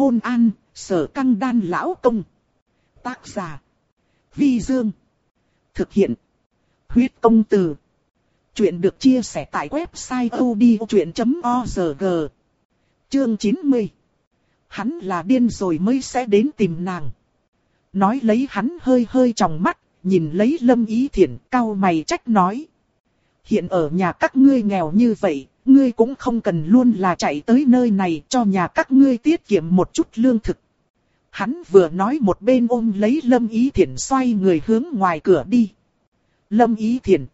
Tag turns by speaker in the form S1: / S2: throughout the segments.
S1: Hôn an, sở căng đan lão công. Tác giả. Vi Dương. Thực hiện. Huyết công từ. Chuyện được chia sẻ tại website odchuyện.org. Chương 90. Hắn là điên rồi mới sẽ đến tìm nàng. Nói lấy hắn hơi hơi trong mắt, nhìn lấy lâm ý thiện cao mày trách nói. Hiện ở nhà các ngươi nghèo như vậy, ngươi cũng không cần luôn là chạy tới nơi này cho nhà các ngươi tiết kiệm một chút lương thực. Hắn vừa nói một bên ôm lấy Lâm Ý Thiển xoay người hướng ngoài cửa đi. Lâm Ý Thiển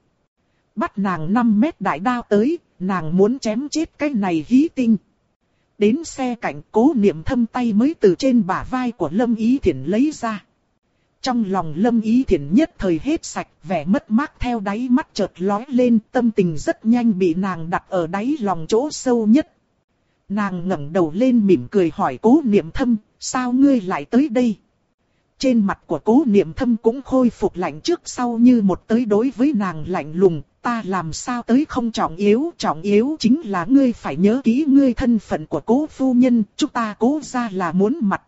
S1: bắt nàng 5 mét đại đao tới, nàng muốn chém chết cái này hí tinh. Đến xe cạnh cố niệm thâm tay mới từ trên bả vai của Lâm Ý Thiển lấy ra. Trong lòng Lâm Ý thiện nhất thời hết sạch, vẻ mất mát theo đáy mắt chợt lói lên, tâm tình rất nhanh bị nàng đặt ở đáy lòng chỗ sâu nhất. Nàng ngẩng đầu lên mỉm cười hỏi cố niệm thâm, sao ngươi lại tới đây? Trên mặt của cố niệm thâm cũng khôi phục lạnh trước sau như một tới đối với nàng lạnh lùng, ta làm sao tới không trọng yếu, trọng yếu chính là ngươi phải nhớ kỹ ngươi thân phận của cố phu nhân, chúng ta cố ra là muốn mặt.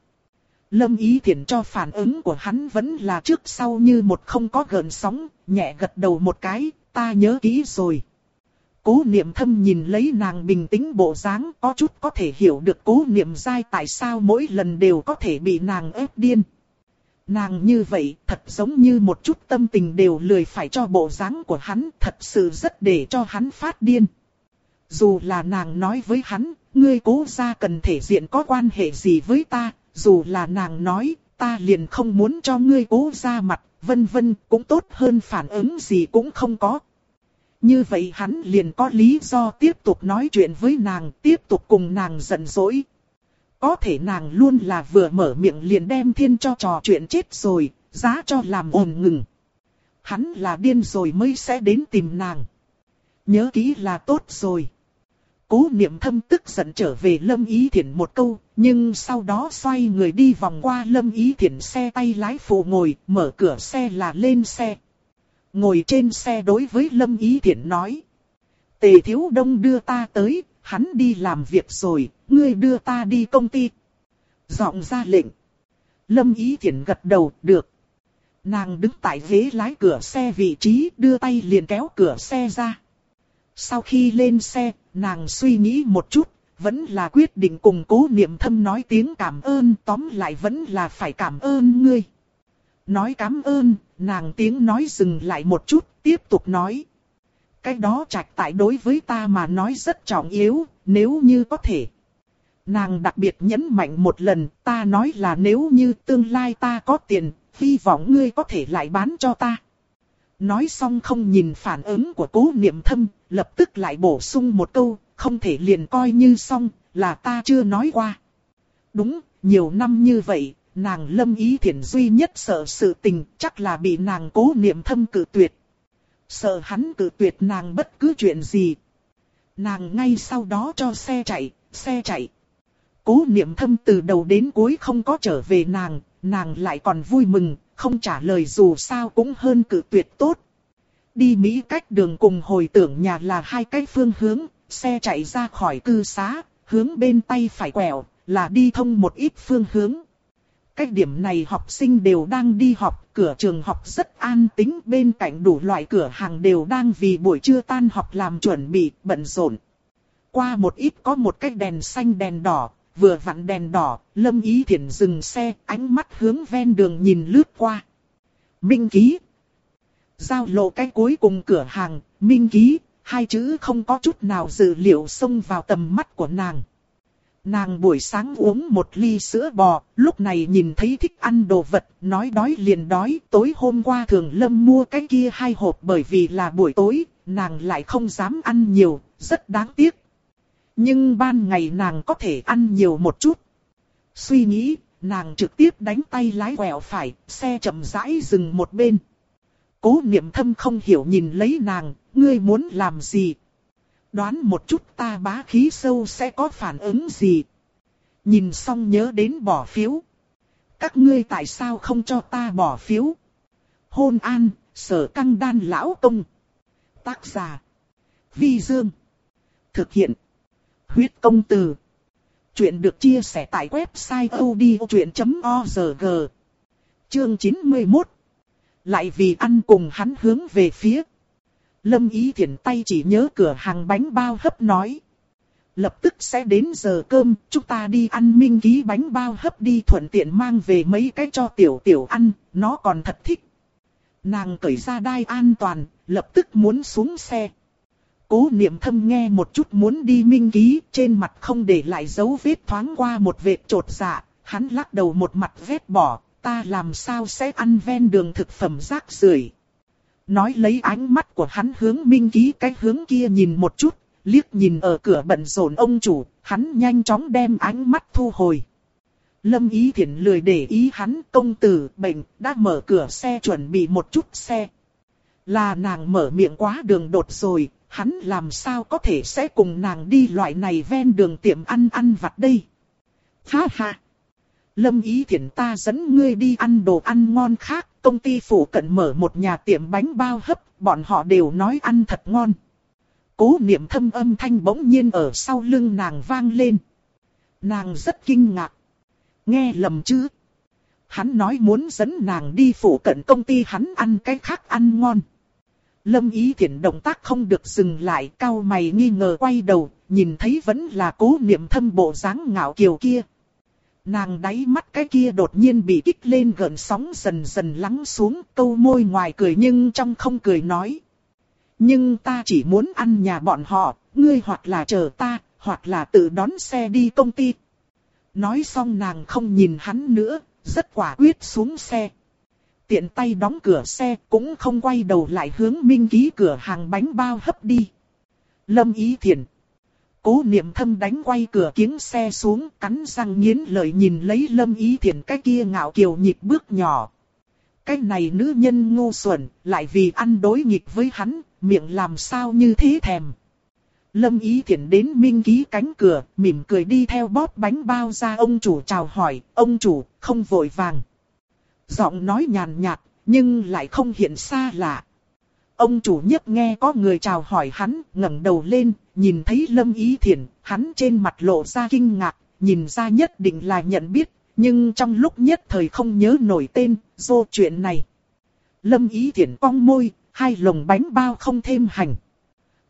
S1: Lâm ý Thiển cho phản ứng của hắn vẫn là trước sau như một không có gợn sóng, nhẹ gật đầu một cái, ta nhớ kỹ rồi. Cố niệm thâm nhìn lấy nàng bình tĩnh bộ dáng có chút có thể hiểu được cố niệm dai tại sao mỗi lần đều có thể bị nàng ép điên. Nàng như vậy thật giống như một chút tâm tình đều lười phải cho bộ dáng của hắn thật sự rất để cho hắn phát điên. Dù là nàng nói với hắn, ngươi cố ra cần thể diện có quan hệ gì với ta, dù là nàng nói, ta liền không muốn cho ngươi cố ra mặt, vân vân, cũng tốt hơn phản ứng gì cũng không có. Như vậy hắn liền có lý do tiếp tục nói chuyện với nàng, tiếp tục cùng nàng giận dỗi. Có thể nàng luôn là vừa mở miệng liền đem thiên cho trò chuyện chết rồi, giá cho làm ồn ngừng. Hắn là điên rồi mới sẽ đến tìm nàng. Nhớ kỹ là tốt rồi. Cố niệm thâm tức giận trở về Lâm Ý Thiển một câu, nhưng sau đó xoay người đi vòng qua Lâm Ý Thiển xe tay lái phụ ngồi, mở cửa xe là lên xe. Ngồi trên xe đối với Lâm Ý Thiển nói. Tề Thiếu Đông đưa ta tới, hắn đi làm việc rồi, ngươi đưa ta đi công ty. Giọng ra lệnh. Lâm Ý Thiển gật đầu, được. Nàng đứng tại ghế lái cửa xe vị trí, đưa tay liền kéo cửa xe ra. Sau khi lên xe, nàng suy nghĩ một chút, vẫn là quyết định cùng cố niệm thâm nói tiếng cảm ơn, tóm lại vẫn là phải cảm ơn ngươi. Nói cảm ơn, nàng tiếng nói dừng lại một chút, tiếp tục nói. Cái đó trạch tại đối với ta mà nói rất trọng yếu, nếu như có thể. Nàng đặc biệt nhấn mạnh một lần, ta nói là nếu như tương lai ta có tiền, hy vọng ngươi có thể lại bán cho ta. Nói xong không nhìn phản ứng của cố niệm thâm, lập tức lại bổ sung một câu, không thể liền coi như xong, là ta chưa nói qua. Đúng, nhiều năm như vậy, nàng lâm ý thiện duy nhất sợ sự tình, chắc là bị nàng cố niệm thâm cử tuyệt. Sợ hắn cử tuyệt nàng bất cứ chuyện gì. Nàng ngay sau đó cho xe chạy, xe chạy. Cố niệm thâm từ đầu đến cuối không có trở về nàng, nàng lại còn vui mừng, không trả lời dù sao cũng hơn cử tuyệt tốt. Đi Mỹ cách đường cùng hồi tưởng nhà là hai cái phương hướng, xe chạy ra khỏi cư xá, hướng bên tay phải quẹo, là đi thông một ít phương hướng. Cách điểm này học sinh đều đang đi học, cửa trường học rất an tĩnh, bên cạnh đủ loại cửa hàng đều đang vì buổi trưa tan học làm chuẩn bị, bận rộn. Qua một ít có một cái đèn xanh đèn đỏ, vừa vặn đèn đỏ, Lâm Ý Thiển dừng xe, ánh mắt hướng ven đường nhìn lướt qua. Minh ký. Giao lộ cái cuối cùng cửa hàng, Minh ký, hai chữ không có chút nào dự liệu xông vào tầm mắt của nàng. Nàng buổi sáng uống một ly sữa bò, lúc này nhìn thấy thích ăn đồ vật, nói đói liền đói, tối hôm qua thường lâm mua cái kia hai hộp bởi vì là buổi tối, nàng lại không dám ăn nhiều, rất đáng tiếc. Nhưng ban ngày nàng có thể ăn nhiều một chút. Suy nghĩ, nàng trực tiếp đánh tay lái quẹo phải, xe chậm rãi dừng một bên. Cố niệm thâm không hiểu nhìn lấy nàng, ngươi muốn làm gì? Đoán một chút ta bá khí sâu sẽ có phản ứng gì? Nhìn xong nhớ đến bỏ phiếu. Các ngươi tại sao không cho ta bỏ phiếu? Hôn an, sở căng đan lão công. Tác giả. Vi Dương. Thực hiện. Huyết công từ. Chuyện được chia sẻ tại website odchuyện.org. Chương 91. Lại vì ăn cùng hắn hướng về phía. Lâm Ý Thiển tay chỉ nhớ cửa hàng bánh bao hấp nói. Lập tức sẽ đến giờ cơm, chúng ta đi ăn minh ký bánh bao hấp đi thuận tiện mang về mấy cái cho tiểu tiểu ăn, nó còn thật thích. Nàng cởi ra đai an toàn, lập tức muốn xuống xe. Cố niệm thâm nghe một chút muốn đi minh ký, trên mặt không để lại dấu vết thoáng qua một vệt trột dạ, hắn lắc đầu một mặt vết bỏ, ta làm sao sẽ ăn ven đường thực phẩm rác rưởi. Nói lấy ánh mắt của hắn hướng minh ký cái hướng kia nhìn một chút, liếc nhìn ở cửa bận rộn ông chủ, hắn nhanh chóng đem ánh mắt thu hồi. Lâm Ý thiện lười để ý hắn công tử bệnh đã mở cửa xe chuẩn bị một chút xe. Là nàng mở miệng quá đường đột rồi, hắn làm sao có thể sẽ cùng nàng đi loại này ven đường tiệm ăn ăn vặt đây. Ha ha! Lâm Ý Thiển ta dẫn ngươi đi ăn đồ ăn ngon khác, công ty phủ cận mở một nhà tiệm bánh bao hấp, bọn họ đều nói ăn thật ngon. Cố niệm thâm âm thanh bỗng nhiên ở sau lưng nàng vang lên. Nàng rất kinh ngạc. Nghe lầm chứ? Hắn nói muốn dẫn nàng đi phủ cận công ty hắn ăn cái khác ăn ngon. Lâm ý Thiển động tác không được dừng lại, cao mày nghi ngờ quay đầu, nhìn thấy vẫn là cố niệm thâm bộ dáng ngạo kiều kia. Nàng đáy mắt cái kia đột nhiên bị kích lên gần sóng dần dần lắng xuống, câu môi ngoài cười nhưng trong không cười nói. Nhưng ta chỉ muốn ăn nhà bọn họ, ngươi hoặc là chờ ta, hoặc là tự đón xe đi công ty. Nói xong nàng không nhìn hắn nữa, rất quả quyết xuống xe. Tiện tay đóng cửa xe cũng không quay đầu lại hướng minh ký cửa hàng bánh bao hấp đi. Lâm ý thiền Cố niệm thâm đánh quay cửa kiếng xe xuống cắn răng nghiến lợi nhìn lấy lâm ý thiền cái kia ngạo kiều nhịp bước nhỏ. Cái này nữ nhân ngu xuẩn, lại vì ăn đối nghịch với hắn, miệng làm sao như thế thèm. Lâm Ý Thiển đến minh ký cánh cửa, mỉm cười đi theo bóp bánh bao ra ông chủ chào hỏi, ông chủ, không vội vàng. Giọng nói nhàn nhạt, nhưng lại không hiện xa lạ. Ông chủ nhất nghe có người chào hỏi hắn, ngẩng đầu lên, nhìn thấy Lâm Ý Thiển, hắn trên mặt lộ ra kinh ngạc, nhìn ra nhất định là nhận biết, nhưng trong lúc nhất thời không nhớ nổi tên, do chuyện này. Lâm Ý Thiển cong môi, hai lồng bánh bao không thêm hành.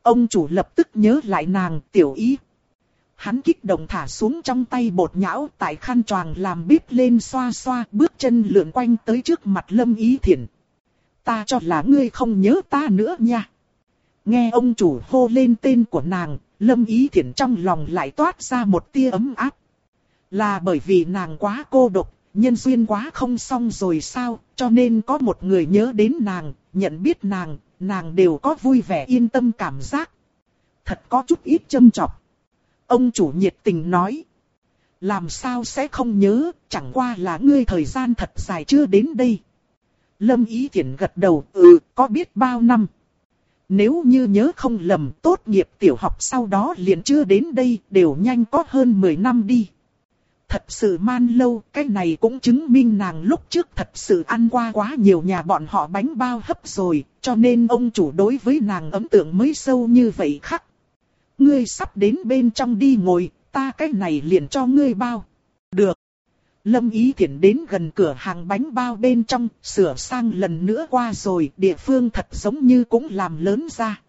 S1: Ông chủ lập tức nhớ lại nàng tiểu ý. Hắn kích động thả xuống trong tay bột nhão tại khăn choàng làm bếp lên xoa xoa bước chân lượn quanh tới trước mặt lâm ý thiện. Ta cho là ngươi không nhớ ta nữa nha. Nghe ông chủ hô lên tên của nàng, lâm ý thiện trong lòng lại toát ra một tia ấm áp. Là bởi vì nàng quá cô độc, nhân duyên quá không xong rồi sao, cho nên có một người nhớ đến nàng, nhận biết nàng, nàng đều có vui vẻ yên tâm cảm giác. Thật có chút ít châm chọc. Ông chủ nhiệt tình nói. Làm sao sẽ không nhớ, chẳng qua là ngươi thời gian thật dài chưa đến đây. Lâm Ý Thiển gật đầu, ừ, có biết bao năm. Nếu như nhớ không lầm, tốt nghiệp tiểu học sau đó liền chưa đến đây, đều nhanh có hơn 10 năm đi. Thật sự man lâu, cái này cũng chứng minh nàng lúc trước thật sự ăn qua quá nhiều nhà bọn họ bánh bao hấp rồi, cho nên ông chủ đối với nàng ấn tượng mới sâu như vậy khắc. Ngươi sắp đến bên trong đi ngồi, ta cái này liền cho ngươi bao. Được. Lâm Ý Thiển đến gần cửa hàng bánh bao bên trong, sửa sang lần nữa qua rồi, địa phương thật giống như cũng làm lớn ra.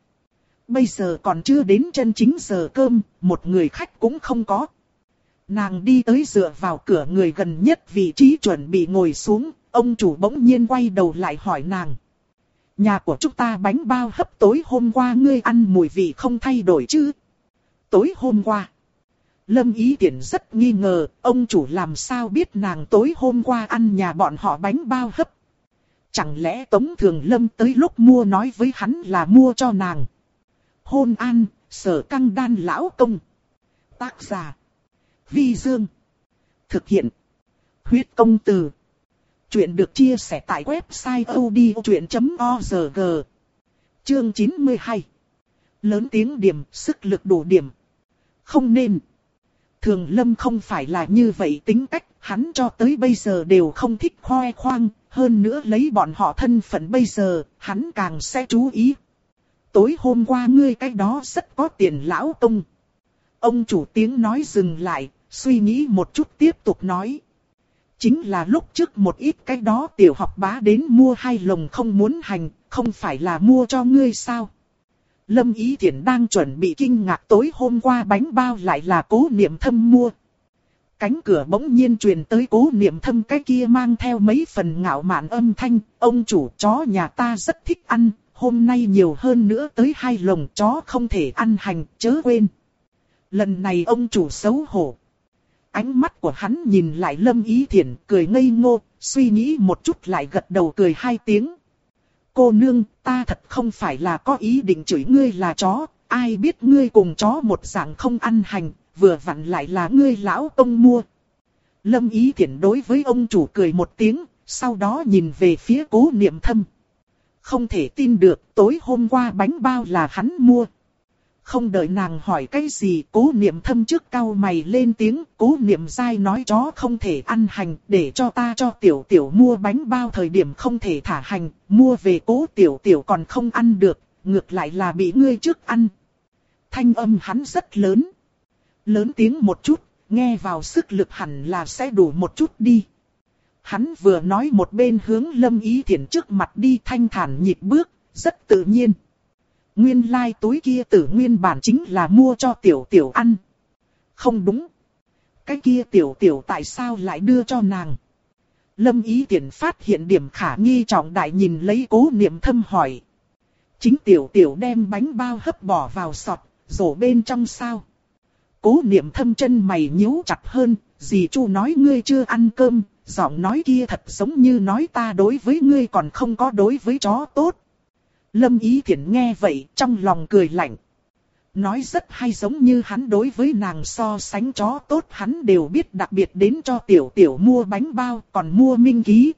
S1: Bây giờ còn chưa đến chân chính giờ cơm, một người khách cũng không có. Nàng đi tới dựa vào cửa người gần nhất vị trí chuẩn bị ngồi xuống, ông chủ bỗng nhiên quay đầu lại hỏi nàng. Nhà của chúng ta bánh bao hấp tối hôm qua ngươi ăn mùi vị không thay đổi chứ? Tối hôm qua. Lâm Ý Tiễn rất nghi ngờ, ông chủ làm sao biết nàng tối hôm qua ăn nhà bọn họ bánh bao hấp. Chẳng lẽ Tống Thường Lâm tới lúc mua nói với hắn là mua cho nàng. Hôn an, sở căng đan lão công. Tác giả. Vi Dương. Thực hiện. Huyết công từ. Chuyện được chia sẻ tại website odchuyện.org. Chương 92. Lớn tiếng điểm, sức lực đủ điểm. Không nên. Thường Lâm không phải là như vậy tính cách, hắn cho tới bây giờ đều không thích khoe khoang, hơn nữa lấy bọn họ thân phận bây giờ, hắn càng sẽ chú ý. Tối hôm qua ngươi cái đó rất có tiền lão tông. Ông chủ tiếng nói dừng lại, suy nghĩ một chút tiếp tục nói. Chính là lúc trước một ít cái đó tiểu học bá đến mua hai lồng không muốn hành, không phải là mua cho ngươi sao? Lâm Ý Thiển đang chuẩn bị kinh ngạc tối hôm qua bánh bao lại là cố niệm thâm mua. Cánh cửa bỗng nhiên truyền tới cố niệm thâm cái kia mang theo mấy phần ngạo mạn âm thanh. Ông chủ chó nhà ta rất thích ăn, hôm nay nhiều hơn nữa tới hai lồng chó không thể ăn hành, chớ quên. Lần này ông chủ xấu hổ. Ánh mắt của hắn nhìn lại Lâm Ý Thiển cười ngây ngô, suy nghĩ một chút lại gật đầu cười hai tiếng. Cô nương, ta thật không phải là có ý định chửi ngươi là chó, ai biết ngươi cùng chó một dạng không ăn hành, vừa vặn lại là ngươi lão ông mua. Lâm Ý Thiển đối với ông chủ cười một tiếng, sau đó nhìn về phía cố niệm thâm. Không thể tin được, tối hôm qua bánh bao là hắn mua. Không đợi nàng hỏi cái gì, cố niệm thâm trước cao mày lên tiếng, cố niệm dai nói chó không thể ăn hành, để cho ta cho tiểu tiểu mua bánh bao thời điểm không thể thả hành, mua về cố tiểu tiểu còn không ăn được, ngược lại là bị ngươi trước ăn. Thanh âm hắn rất lớn. Lớn tiếng một chút, nghe vào sức lực hẳn là sẽ đủ một chút đi. Hắn vừa nói một bên hướng lâm ý thiện trước mặt đi thanh thản nhịp bước, rất tự nhiên. Nguyên lai like túi kia tử nguyên bản chính là mua cho tiểu tiểu ăn. Không đúng. Cái kia tiểu tiểu tại sao lại đưa cho nàng? Lâm ý tiện phát hiện điểm khả nghi trọng đại nhìn lấy cố niệm thâm hỏi. Chính tiểu tiểu đem bánh bao hấp bỏ vào sọt, rổ bên trong sao? Cố niệm thâm chân mày nhíu chặt hơn, dì chu nói ngươi chưa ăn cơm, giọng nói kia thật giống như nói ta đối với ngươi còn không có đối với chó tốt. Lâm Ý Thiển nghe vậy trong lòng cười lạnh. Nói rất hay giống như hắn đối với nàng so sánh chó tốt hắn đều biết đặc biệt đến cho tiểu tiểu mua bánh bao còn mua minh ký.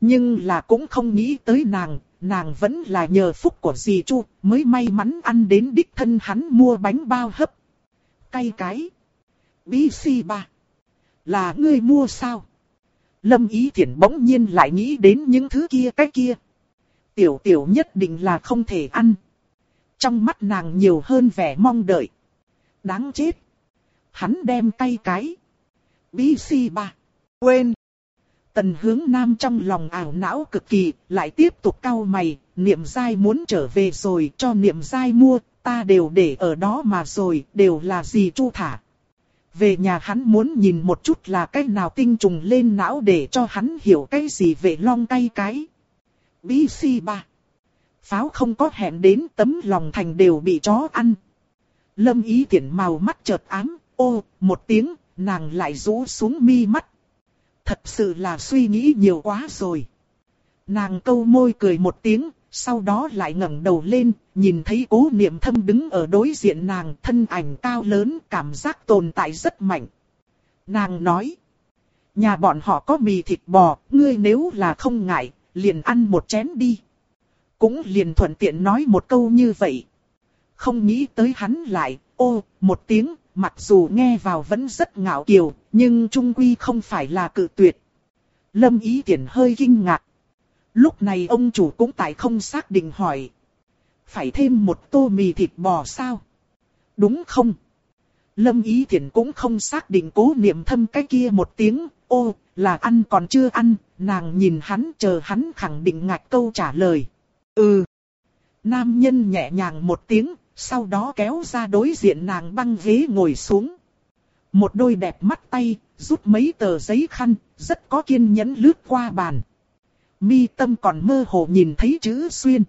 S1: Nhưng là cũng không nghĩ tới nàng, nàng vẫn là nhờ phúc của dì Chu mới may mắn ăn đến đích thân hắn mua bánh bao hấp. Cay cái. bí si ba, Là ngươi mua sao? Lâm Ý Thiển bỗng nhiên lại nghĩ đến những thứ kia cái kia tiểu tiểu nhất định là không thể ăn. Trong mắt nàng nhiều hơn vẻ mong đợi. Đáng chết. Hắn đem tay cái. Bí si ba. Quên. Tần hướng nam trong lòng ảo não cực kỳ, lại tiếp tục cau mày, niệm dai muốn trở về rồi cho niệm dai mua, ta đều để ở đó mà rồi, đều là gì chu thả. Về nhà hắn muốn nhìn một chút là cách nào tinh trùng lên não để cho hắn hiểu cái gì về long cay cái. BC3. Pháo không có hẹn đến tấm lòng thành đều bị chó ăn. Lâm ý tiện màu mắt chợt ám, ô, một tiếng, nàng lại rũ xuống mi mắt. Thật sự là suy nghĩ nhiều quá rồi. Nàng câu môi cười một tiếng, sau đó lại ngẩng đầu lên, nhìn thấy cố niệm thâm đứng ở đối diện nàng thân ảnh cao lớn, cảm giác tồn tại rất mạnh. Nàng nói, nhà bọn họ có mì thịt bò, ngươi nếu là không ngại, liền ăn một chén đi. Cũng liền thuận tiện nói một câu như vậy. Không nghĩ tới hắn lại, ô, một tiếng, mặc dù nghe vào vẫn rất ngạo kiều, nhưng trung quy không phải là cự tuyệt. Lâm ý tiện hơi kinh ngạc. Lúc này ông chủ cũng tại không xác định hỏi. Phải thêm một tô mì thịt bò sao? Đúng không? Lâm ý thiện cũng không xác định cố niệm thâm cái kia một tiếng, ô, là ăn còn chưa ăn, nàng nhìn hắn chờ hắn khẳng định ngạch câu trả lời. Ừ. Nam nhân nhẹ nhàng một tiếng, sau đó kéo ra đối diện nàng băng ghế ngồi xuống. Một đôi đẹp mắt tay, rút mấy tờ giấy khăn, rất có kiên nhẫn lướt qua bàn. Mi tâm còn mơ hồ nhìn thấy chữ xuyên.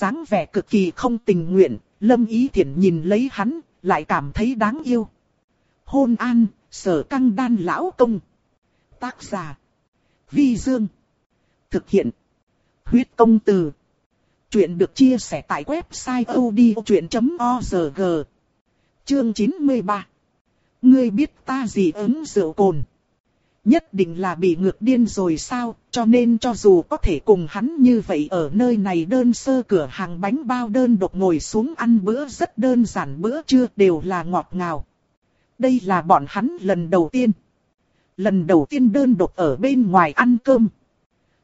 S1: Dáng vẻ cực kỳ không tình nguyện, Lâm Ý Thiển nhìn lấy hắn, lại cảm thấy đáng yêu. Hôn an, sở căng đan lão công. Tác giả. Vi Dương. Thực hiện. Huyết công từ. Chuyện được chia sẻ tại website odchuyện.org. Chương 93. Ngươi biết ta gì ứng rượu cồn. Nhất định là bị ngược điên rồi sao, cho nên cho dù có thể cùng hắn như vậy ở nơi này đơn sơ cửa hàng bánh bao đơn độc ngồi xuống ăn bữa rất đơn giản bữa trưa đều là ngọt ngào. Đây là bọn hắn lần đầu tiên. Lần đầu tiên đơn độc ở bên ngoài ăn cơm.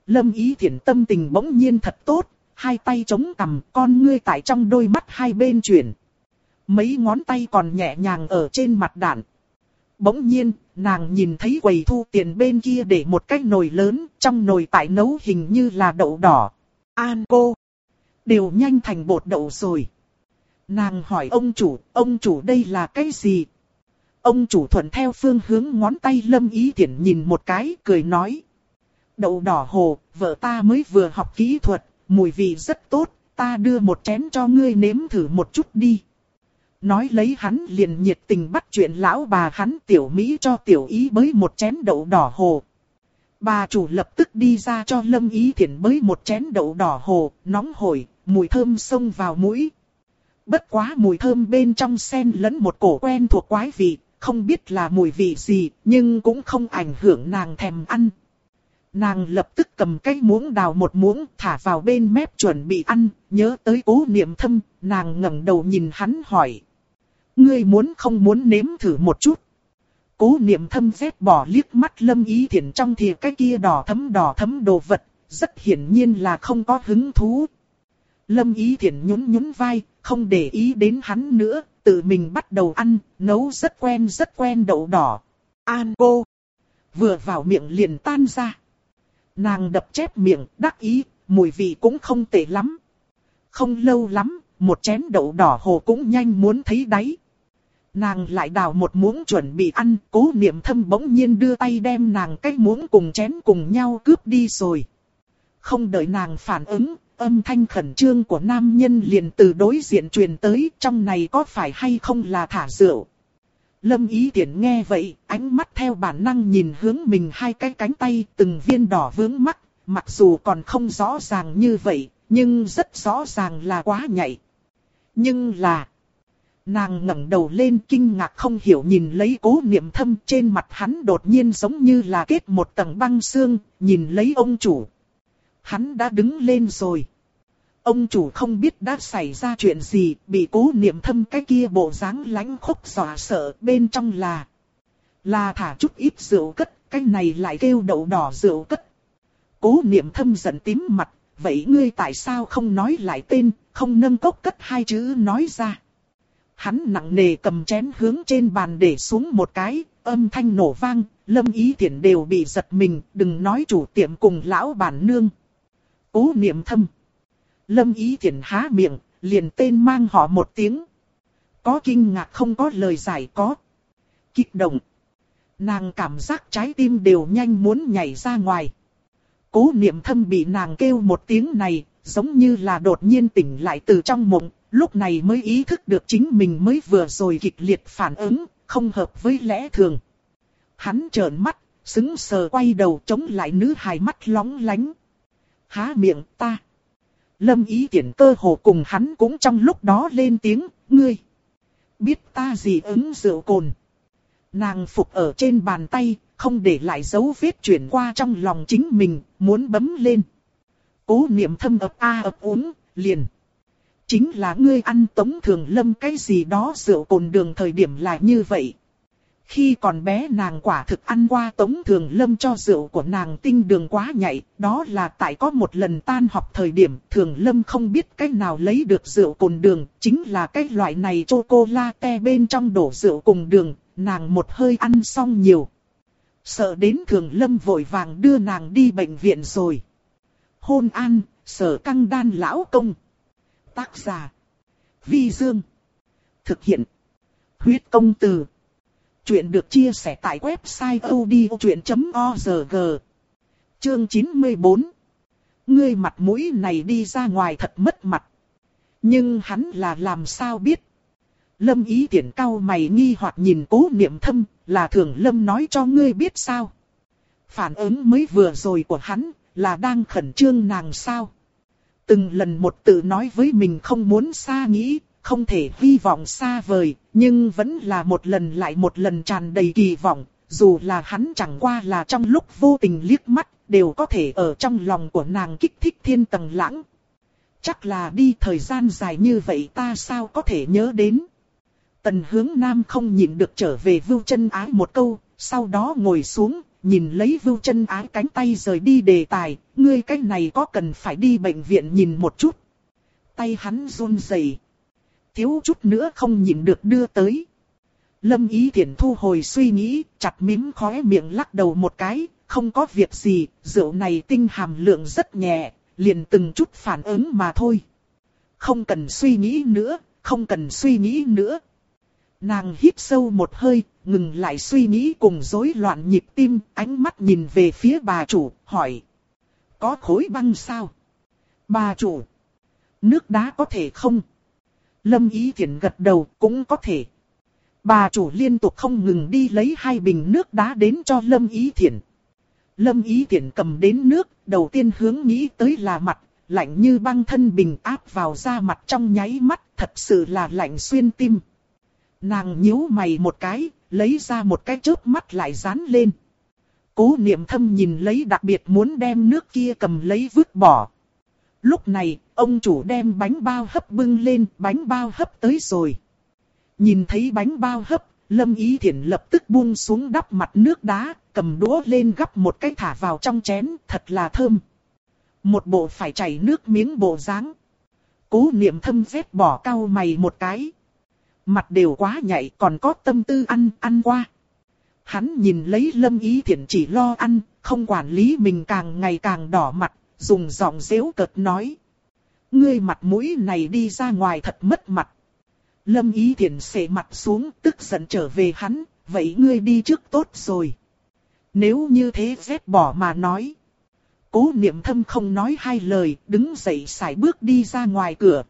S1: Lâm ý thiện tâm tình bỗng nhiên thật tốt, hai tay chống cằm con ngươi tại trong đôi mắt hai bên chuyển. Mấy ngón tay còn nhẹ nhàng ở trên mặt đạn. Bỗng nhiên, nàng nhìn thấy quầy thu tiền bên kia để một cái nồi lớn, trong nồi tại nấu hình như là đậu đỏ. An cô, đều nhanh thành bột đậu rồi. Nàng hỏi ông chủ, ông chủ đây là cái gì? Ông chủ thuận theo phương hướng ngón tay lâm ý tiện nhìn một cái, cười nói. Đậu đỏ hồ, vợ ta mới vừa học kỹ thuật, mùi vị rất tốt, ta đưa một chén cho ngươi nếm thử một chút đi. Nói lấy hắn liền nhiệt tình bắt chuyện lão bà hắn tiểu Mỹ cho tiểu ý bới một chén đậu đỏ hồ. Bà chủ lập tức đi ra cho lâm ý thiện bới một chén đậu đỏ hồ, nóng hổi, mùi thơm xông vào mũi. Bất quá mùi thơm bên trong sen lẫn một cổ quen thuộc quái vị, không biết là mùi vị gì, nhưng cũng không ảnh hưởng nàng thèm ăn. Nàng lập tức cầm cái muỗng đào một muỗng thả vào bên mép chuẩn bị ăn, nhớ tới cố niệm thâm, nàng ngẩng đầu nhìn hắn hỏi. Ngươi muốn không muốn nếm thử một chút. Cố niệm thâm vét bỏ liếc mắt lâm ý thiện trong thìa cái kia đỏ thấm đỏ thấm đồ vật, rất hiển nhiên là không có hứng thú. Lâm ý thiện nhún nhún vai, không để ý đến hắn nữa, tự mình bắt đầu ăn, nấu rất quen rất quen đậu đỏ. An cô, vừa vào miệng liền tan ra. Nàng đập chép miệng, đắc ý, mùi vị cũng không tệ lắm. Không lâu lắm, một chén đậu đỏ hồ cũng nhanh muốn thấy đáy. Nàng lại đào một muỗng chuẩn bị ăn, cố niệm thâm bỗng nhiên đưa tay đem nàng cái muỗng cùng chén cùng nhau cướp đi rồi. Không đợi nàng phản ứng, âm thanh khẩn trương của nam nhân liền từ đối diện truyền tới trong này có phải hay không là thả rượu. Lâm ý tiện nghe vậy, ánh mắt theo bản năng nhìn hướng mình hai cái cánh tay từng viên đỏ vướng mắt, mặc dù còn không rõ ràng như vậy, nhưng rất rõ ràng là quá nhạy. Nhưng là... Nàng ngẩng đầu lên kinh ngạc không hiểu nhìn lấy cố niệm thâm trên mặt hắn đột nhiên giống như là kết một tầng băng xương, nhìn lấy ông chủ. Hắn đã đứng lên rồi. Ông chủ không biết đã xảy ra chuyện gì, bị cố niệm thâm cái kia bộ dáng lánh khúc dọa sợ bên trong là. Là thả chút ít rượu cất, cái này lại kêu đậu đỏ rượu cất. Cố niệm thâm giận tím mặt, vậy ngươi tại sao không nói lại tên, không nâng cốc cất hai chữ nói ra. Hắn nặng nề cầm chén hướng trên bàn để xuống một cái, âm thanh nổ vang, lâm ý tiện đều bị giật mình, đừng nói chủ tiệm cùng lão bản nương. Cố niệm thâm. Lâm ý tiện há miệng, liền tên mang họ một tiếng. Có kinh ngạc không có lời giải có. Kích động. Nàng cảm giác trái tim đều nhanh muốn nhảy ra ngoài. Cố niệm thâm bị nàng kêu một tiếng này, giống như là đột nhiên tỉnh lại từ trong mộng, lúc này mới ý thức được chính mình mới vừa rồi kịch liệt phản ứng, không hợp với lẽ thường. Hắn trợn mắt, xứng sờ quay đầu chống lại nữ hài mắt lóng lánh. Há miệng ta. Lâm ý tiện cơ hồ cùng hắn cũng trong lúc đó lên tiếng, ngươi. Biết ta gì ứng rượu cồn. Nàng phục ở trên bàn tay, không để lại dấu vết chuyển qua trong lòng chính mình, muốn bấm lên. Cố niệm thâm ập a ập uống, liền. Chính là ngươi ăn tống thường lâm cái gì đó rượu cồn đường thời điểm là như vậy. Khi còn bé nàng quả thực ăn qua tống thường lâm cho rượu của nàng tinh đường quá nhạy, đó là tại có một lần tan học thời điểm thường lâm không biết cách nào lấy được rượu cồn đường, chính là cái loại này chocolate bên trong đổ rượu cùng đường, nàng một hơi ăn xong nhiều. Sợ đến thường lâm vội vàng đưa nàng đi bệnh viện rồi. Hôn an, sở căng đan lão công. Tác giả. Vi Dương. Thực hiện. Huyết công từ. Chuyện được chia sẻ tại website odchuyện.org. Chương 94. Ngươi mặt mũi này đi ra ngoài thật mất mặt. Nhưng hắn là làm sao biết? Lâm ý tiện cao mày nghi hoặc nhìn cố niệm thâm, là thường lâm nói cho ngươi biết sao? Phản ứng mới vừa rồi của hắn, là đang khẩn trương nàng sao? Từng lần một tự nói với mình không muốn xa nghĩ, không thể hy vọng xa vời, nhưng vẫn là một lần lại một lần tràn đầy kỳ vọng, dù là hắn chẳng qua là trong lúc vô tình liếc mắt, đều có thể ở trong lòng của nàng kích thích thiên tầng lãng. Chắc là đi thời gian dài như vậy ta sao có thể nhớ đến. Tần hướng nam không nhịn được trở về vưu chân ái một câu, sau đó ngồi xuống, nhìn lấy vưu chân ái cánh tay rời đi đề tài, ngươi cái này có cần phải đi bệnh viện nhìn một chút. Tay hắn run rẩy, thiếu chút nữa không nhịn được đưa tới. Lâm ý thiện thu hồi suy nghĩ, chặt mím khóe miệng lắc đầu một cái, không có việc gì, rượu này tinh hàm lượng rất nhẹ, liền từng chút phản ứng mà thôi. Không cần suy nghĩ nữa, không cần suy nghĩ nữa. Nàng hít sâu một hơi, ngừng lại suy nghĩ cùng rối loạn nhịp tim, ánh mắt nhìn về phía bà chủ, hỏi. Có khối băng sao? Bà chủ. Nước đá có thể không? Lâm ý thiện gật đầu, cũng có thể. Bà chủ liên tục không ngừng đi lấy hai bình nước đá đến cho Lâm ý thiện. Lâm ý thiện cầm đến nước, đầu tiên hướng nghĩ tới là mặt, lạnh như băng thân bình áp vào da mặt trong nháy mắt, thật sự là lạnh xuyên tim. Nàng nhíu mày một cái, lấy ra một cái chớp mắt lại dán lên. Cố niệm thâm nhìn lấy đặc biệt muốn đem nước kia cầm lấy vứt bỏ. Lúc này, ông chủ đem bánh bao hấp bưng lên, bánh bao hấp tới rồi. Nhìn thấy bánh bao hấp, Lâm Ý Thiển lập tức buông xuống đắp mặt nước đá, cầm đũa lên gắp một cái thả vào trong chén, thật là thơm. Một bộ phải chảy nước miếng bộ dáng. Cố niệm thâm vết bỏ cao mày một cái. Mặt đều quá nhạy còn có tâm tư ăn, ăn qua. Hắn nhìn lấy lâm ý thiện chỉ lo ăn, không quản lý mình càng ngày càng đỏ mặt, dùng giọng dễu cợt nói. Ngươi mặt mũi này đi ra ngoài thật mất mặt. Lâm ý thiện xệ mặt xuống tức giận trở về hắn, vậy ngươi đi trước tốt rồi. Nếu như thế dép bỏ mà nói. Cố niệm thâm không nói hai lời, đứng dậy xài bước đi ra ngoài cửa.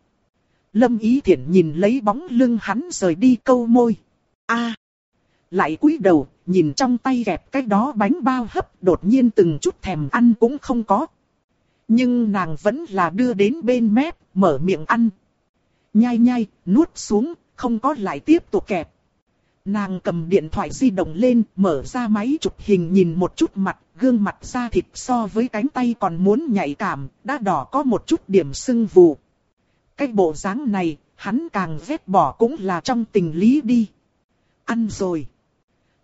S1: Lâm ý thiện nhìn lấy bóng lưng hắn rời đi câu môi. a Lại cúi đầu, nhìn trong tay gẹp cái đó bánh bao hấp đột nhiên từng chút thèm ăn cũng không có. Nhưng nàng vẫn là đưa đến bên mép, mở miệng ăn. Nhai nhai, nuốt xuống, không có lại tiếp tục kẹp. Nàng cầm điện thoại di động lên, mở ra máy chụp hình nhìn một chút mặt, gương mặt da thịt so với cánh tay còn muốn nhạy cảm, đã đỏ có một chút điểm sưng vù. Cái bộ dáng này, hắn càng vét bỏ cũng là trong tình lý đi. Ăn rồi.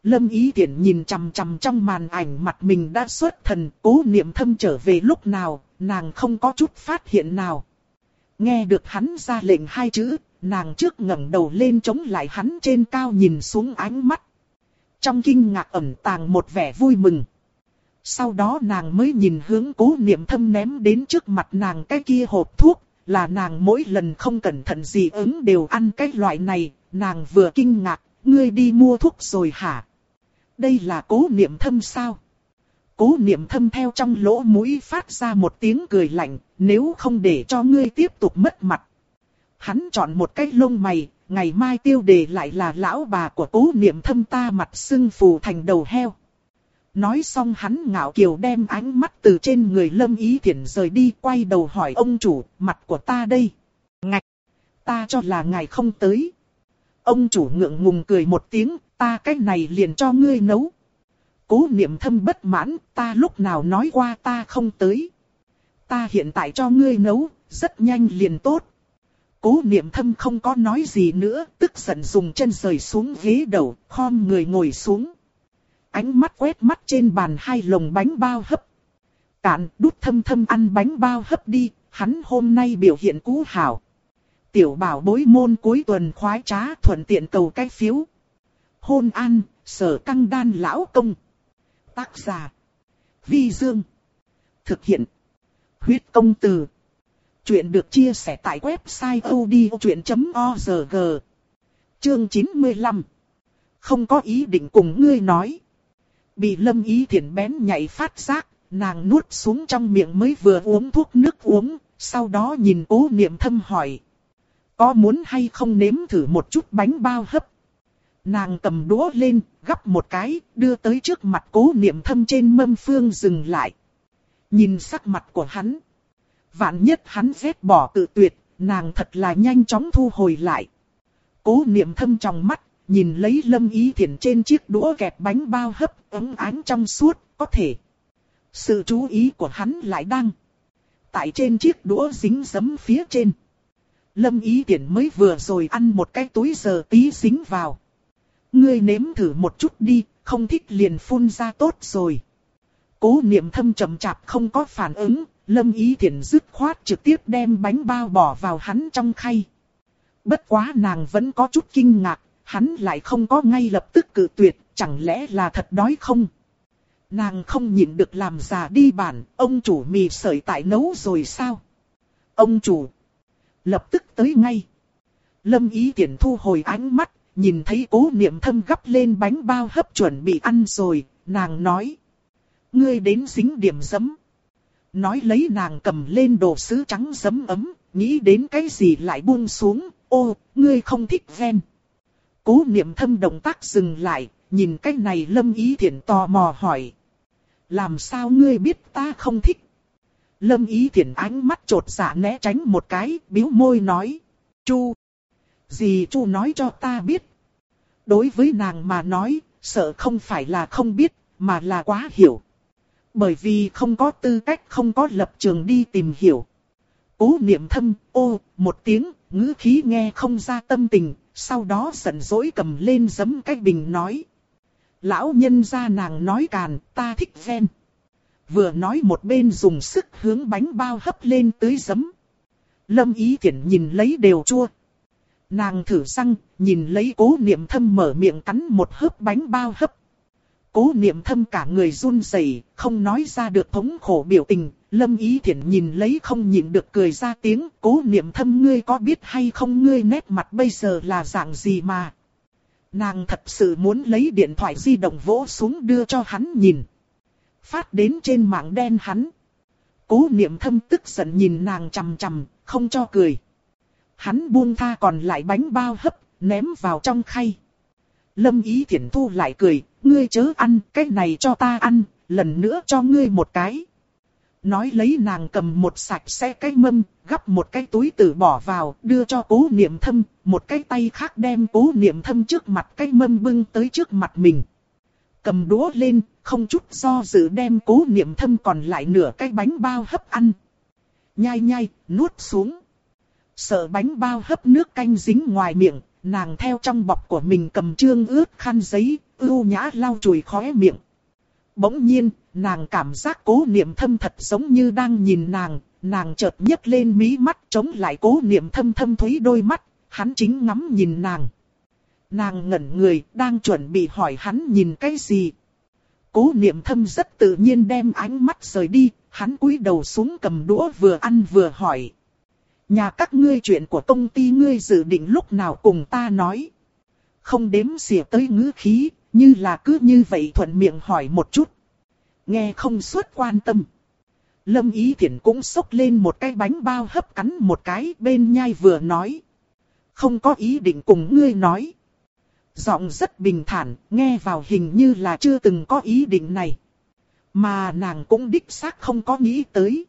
S1: Lâm ý tiện nhìn chằm chằm trong màn ảnh mặt mình đã xuất thần, cố niệm thâm trở về lúc nào, nàng không có chút phát hiện nào. Nghe được hắn ra lệnh hai chữ, nàng trước ngẩng đầu lên chống lại hắn trên cao nhìn xuống ánh mắt. Trong kinh ngạc ẩn tàng một vẻ vui mừng. Sau đó nàng mới nhìn hướng cố niệm thâm ném đến trước mặt nàng cái kia hộp thuốc, là nàng mỗi lần không cẩn thận gì ứng đều ăn cái loại này, nàng vừa kinh ngạc, ngươi đi mua thuốc rồi hả? Đây là cố niệm thâm sao? Cố niệm thâm theo trong lỗ mũi phát ra một tiếng cười lạnh, nếu không để cho ngươi tiếp tục mất mặt. Hắn chọn một cái lông mày, ngày mai tiêu đề lại là lão bà của cố niệm thâm ta mặt sưng phù thành đầu heo. Nói xong hắn ngạo kiều đem ánh mắt từ trên người lâm ý thiện rời đi quay đầu hỏi ông chủ, mặt của ta đây. Ngạch, ta cho là ngài không tới. Ông chủ ngượng ngùng cười một tiếng, ta cái này liền cho ngươi nấu. Cố niệm thâm bất mãn, ta lúc nào nói qua ta không tới. Ta hiện tại cho ngươi nấu, rất nhanh liền tốt. Cố niệm thâm không có nói gì nữa, tức giận dùng chân rời xuống ghế đầu, khom người ngồi xuống ánh mắt quét mắt trên bàn hai lồng bánh bao hấp. Cạn đút thâm thâm ăn bánh bao hấp đi, hắn hôm nay biểu hiện cú hảo. Tiểu bảo bối môn cuối tuần khoái trá thuận tiện cầu cái phiếu. Hôn an, sở căng đan lão công. Tác giả. Vi Dương. Thực hiện. Huyết công từ. Chuyện được chia sẻ tại website odchuyện.org. Chương 95. Không có ý định cùng ngươi nói. Bị lâm ý thiện bén nhảy phát giác, nàng nuốt xuống trong miệng mới vừa uống thuốc nước uống, sau đó nhìn cố niệm thâm hỏi. Có muốn hay không nếm thử một chút bánh bao hấp? Nàng cầm đũa lên, gắp một cái, đưa tới trước mặt cố niệm thâm trên mâm phương dừng lại. Nhìn sắc mặt của hắn. Vạn nhất hắn rét bỏ tự tuyệt, nàng thật là nhanh chóng thu hồi lại. Cố niệm thâm trong mắt, nhìn lấy lâm ý thiền trên chiếc đũa kẹp bánh bao hấp ấm ánh trong suốt, có thể. Sự chú ý của hắn lại đang. Tại trên chiếc đũa dính dấm phía trên. Lâm ý thiền mới vừa rồi ăn một cái túi giờ tí dính vào. Ngươi nếm thử một chút đi, không thích liền phun ra tốt rồi. Cố niệm thâm chậm chạp không có phản ứng, lâm ý thiền dứt khoát trực tiếp đem bánh bao bỏ vào hắn trong khay. Bất quá nàng vẫn có chút kinh ngạc, hắn lại không có ngay lập tức cự tuyệt, chẳng lẽ là thật đói không? Nàng không nhịn được làm già đi bản, ông chủ mì sợi tại nấu rồi sao? Ông chủ, lập tức tới ngay. Lâm ý tiện thu hồi ánh mắt, nhìn thấy cố niệm thâm gấp lên bánh bao hấp chuẩn bị ăn rồi, nàng nói. Ngươi đến dính điểm giấm. Nói lấy nàng cầm lên đồ sứ trắng giấm ấm, nghĩ đến cái gì lại buông xuống, ô, ngươi không thích ven. Cố niệm thâm động tác dừng lại, nhìn cái này lâm ý thiện tò mò hỏi. Làm sao ngươi biết ta không thích? Lâm ý thiện ánh mắt trột dạ né tránh một cái, biếu môi nói. Chu. Gì chu nói cho ta biết. Đối với nàng mà nói, sợ không phải là không biết, mà là quá hiểu. Bởi vì không có tư cách không có lập trường đi tìm hiểu. Cố niệm thâm, ô, một tiếng, ngữ khí nghe không ra tâm tình, sau đó giận dỗi cầm lên giấm cái bình nói. Lão nhân ra nàng nói càn, ta thích ven. Vừa nói một bên dùng sức hướng bánh bao hấp lên tới giấm. Lâm ý thiện nhìn lấy đều chua. Nàng thử răng, nhìn lấy cố niệm thâm mở miệng cắn một hớp bánh bao hấp. Cố niệm thâm cả người run rẩy, không nói ra được thống khổ biểu tình, lâm ý thiện nhìn lấy không nhịn được cười ra tiếng, cố niệm thâm ngươi có biết hay không ngươi nét mặt bây giờ là dạng gì mà. Nàng thật sự muốn lấy điện thoại di động vỗ xuống đưa cho hắn nhìn. Phát đến trên mạng đen hắn. Cố niệm thâm tức giận nhìn nàng chằm chằm, không cho cười. Hắn buông tha còn lại bánh bao hấp, ném vào trong khay. Lâm ý thiện thu lại cười, ngươi chớ ăn, cái này cho ta ăn, lần nữa cho ngươi một cái. Nói lấy nàng cầm một sạch xe cái mâm, gắp một cái túi tử bỏ vào, đưa cho cố niệm thâm, một cái tay khác đem cố niệm thâm trước mặt cái mâm bưng tới trước mặt mình. Cầm đũa lên, không chút do dự đem cố niệm thâm còn lại nửa cái bánh bao hấp ăn. Nhai nhai, nuốt xuống. Sợ bánh bao hấp nước canh dính ngoài miệng, nàng theo trong bọc của mình cầm trương ướt khăn giấy, ưu nhã lau chùi khóe miệng. Bỗng nhiên, nàng cảm giác cố niệm thâm thật giống như đang nhìn nàng, nàng chợt nhấc lên mí mắt chống lại cố niệm thâm thâm thúy đôi mắt, hắn chính ngắm nhìn nàng. Nàng ngẩn người, đang chuẩn bị hỏi hắn nhìn cái gì. Cố niệm thâm rất tự nhiên đem ánh mắt rời đi, hắn cúi đầu xuống cầm đũa vừa ăn vừa hỏi. Nhà các ngươi chuyện của công ty ngươi dự định lúc nào cùng ta nói. Không đếm xỉa tới ngữ khí, như là cứ như vậy thuận miệng hỏi một chút. Nghe không suốt quan tâm. Lâm Ý Thiển cũng xốc lên một cái bánh bao hấp cắn một cái bên nhai vừa nói. Không có ý định cùng ngươi nói. Giọng rất bình thản, nghe vào hình như là chưa từng có ý định này. Mà nàng cũng đích xác không có nghĩ tới.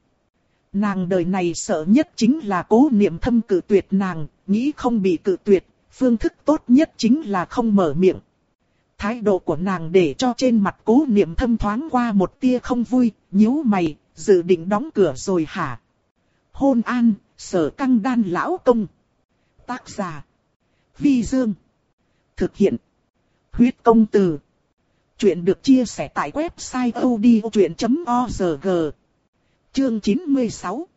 S1: Nàng đời này sợ nhất chính là cố niệm thâm cự tuyệt nàng, nghĩ không bị cự tuyệt, phương thức tốt nhất chính là không mở miệng. Thái độ của nàng để cho trên mặt cố niệm thâm thoáng qua một tia không vui, nhíu mày, dự định đóng cửa rồi hả? Hôn an, sở căng đan lão công. Tác giả. Vi Dương. Thực hiện. Huyết công từ. Chuyện được chia sẻ tại website odchuyện.org. Chương 96.